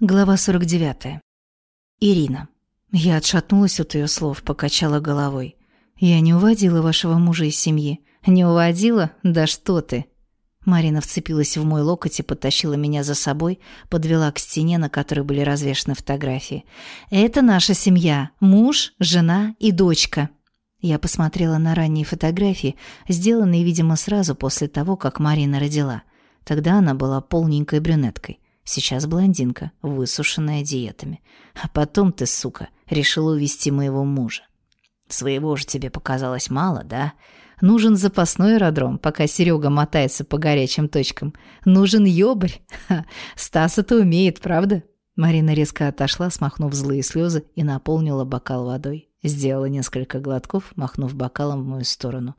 Глава 49. Ирина. Я отшатнулась от ее слов, покачала головой. «Я не уводила вашего мужа из семьи». «Не уводила? Да что ты!» Марина вцепилась в мой локоть и потащила меня за собой, подвела к стене, на которой были развешаны фотографии. «Это наша семья. Муж, жена и дочка». Я посмотрела на ранние фотографии, сделанные, видимо, сразу после того, как Марина родила. Тогда она была полненькой брюнеткой. Сейчас блондинка, высушенная диетами. А потом ты, сука, решила увести моего мужа. Своего же тебе показалось мало, да? Нужен запасной аэродром, пока Серега мотается по горячим точкам. Нужен ёбарь. Ха, Стас это умеет, правда? Марина резко отошла, смахнув злые слезы, и наполнила бокал водой. Сделала несколько глотков, махнув бокалом в мою сторону.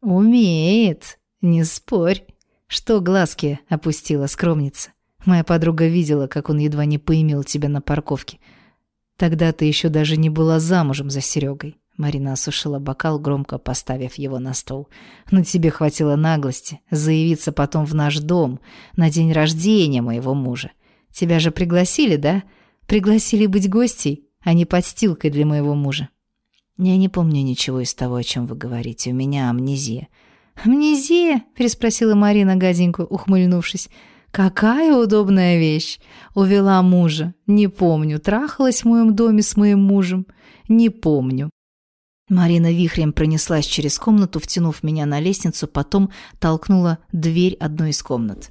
«Умеет, не спорь. Что глазки опустила скромница? Моя подруга видела, как он едва не поимел тебя на парковке. Тогда ты еще даже не была замужем за Серегой. Марина осушила бокал, громко поставив его на стол. «Но тебе хватило наглости заявиться потом в наш дом на день рождения моего мужа. Тебя же пригласили, да? Пригласили быть гостей, а не подстилкой для моего мужа». «Я не помню ничего из того, о чем вы говорите. У меня амнезия». «Амнезия?» – переспросила Марина гаденько, ухмыльнувшись. Какая удобная вещь. Увела мужа. Не помню, трахалась в моем доме с моим мужем. Не помню. Марина вихрем пронеслась через комнату, втянув меня на лестницу, потом толкнула дверь одной из комнат.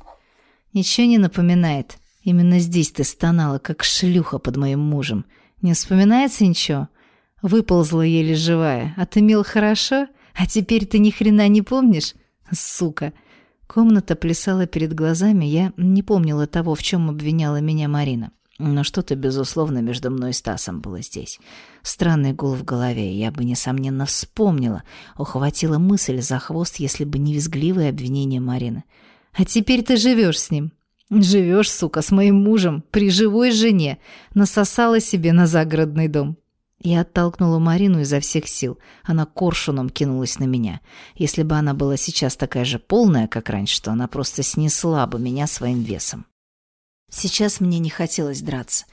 Ничего не напоминает. Именно здесь ты стонала, как шлюха под моим мужем. Не вспоминается ничего? Выползла еле живая. А ты мил хорошо? А теперь ты ни хрена не помнишь? Сука. Комната плясала перед глазами, я не помнила того, в чем обвиняла меня Марина. Но что-то, безусловно, между мной и Стасом было здесь. Странный гул в голове, я бы, несомненно, вспомнила, ухватила мысль за хвост, если бы не визгливое обвинение Марины. «А теперь ты живешь с ним. Живешь, сука, с моим мужем, при живой жене. Насосала себе на загородный дом. Я оттолкнула Марину изо всех сил. Она коршуном кинулась на меня. Если бы она была сейчас такая же полная, как раньше, то она просто снесла бы меня своим весом. Сейчас мне не хотелось драться.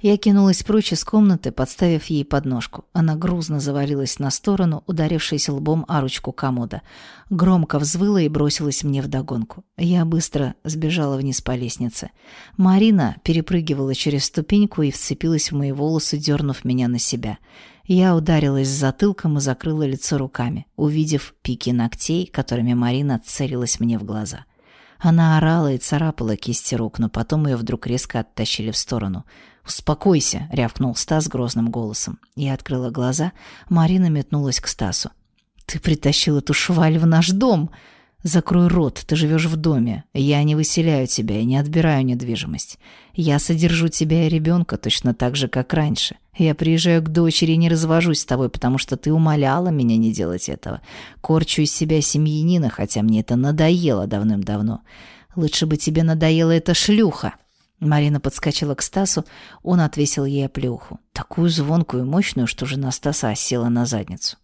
Я кинулась прочь из комнаты, подставив ей подножку. Она грузно завалилась на сторону, ударившись лбом о ручку комода. Громко взвыла и бросилась мне вдогонку. Я быстро сбежала вниз по лестнице. Марина перепрыгивала через ступеньку и вцепилась в мои волосы, дернув меня на себя. Я ударилась затылком и закрыла лицо руками, увидев пики ногтей, которыми Марина целилась мне в глаза. — она орала и царапала кисти рук, но потом ее вдруг резко оттащили в сторону. «Успокойся!» — рявкнул Стас грозным голосом. Я открыла глаза. Марина метнулась к Стасу. «Ты притащил эту шваль в наш дом!» «Закрой рот, ты живешь в доме. Я не выселяю тебя и не отбираю недвижимость. Я содержу тебя и ребенка точно так же, как раньше. Я приезжаю к дочери и не развожусь с тобой, потому что ты умоляла меня не делать этого. Корчу из себя семьянина, хотя мне это надоело давным-давно. Лучше бы тебе надоела эта шлюха». Марина подскочила к Стасу, он отвесил ей оплеуху. Такую звонкую и мощную, что жена Стаса села на задницу.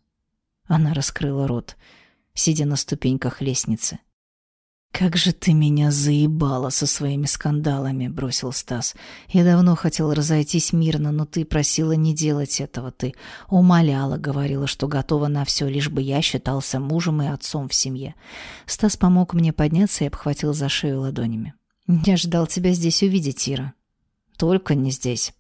Она раскрыла рот сидя на ступеньках лестницы. «Как же ты меня заебала со своими скандалами», — бросил Стас. «Я давно хотел разойтись мирно, но ты просила не делать этого. Ты умоляла, говорила, что готова на все, лишь бы я считался мужем и отцом в семье». Стас помог мне подняться и обхватил за шею ладонями. «Я ждал тебя здесь увидеть, Ира». «Только не здесь».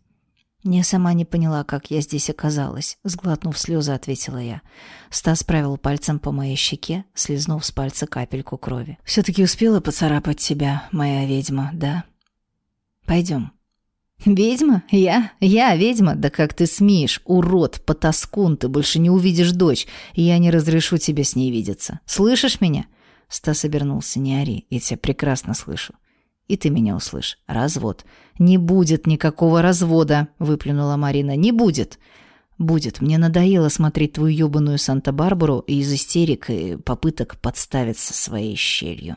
Я сама не поняла, как я здесь оказалась. Сглотнув слезы, ответила я. Стас правил пальцем по моей щеке, слезнув с пальца капельку крови. «Все-таки успела поцарапать тебя, моя ведьма, да? Пойдем». «Ведьма? Я? Я ведьма? Да как ты смеешь, урод, потаскун, ты больше не увидишь дочь, и я не разрешу тебе с ней видеться. Слышишь меня?» Стас обернулся. «Не ори, я тебя прекрасно слышу. И ты меня услышь. Развод. Не будет никакого развода, выплюнула Марина. Не будет. Будет. Мне надоело смотреть твою ёбаную Санта-Барбару из истерик и попыток подставиться своей щелью.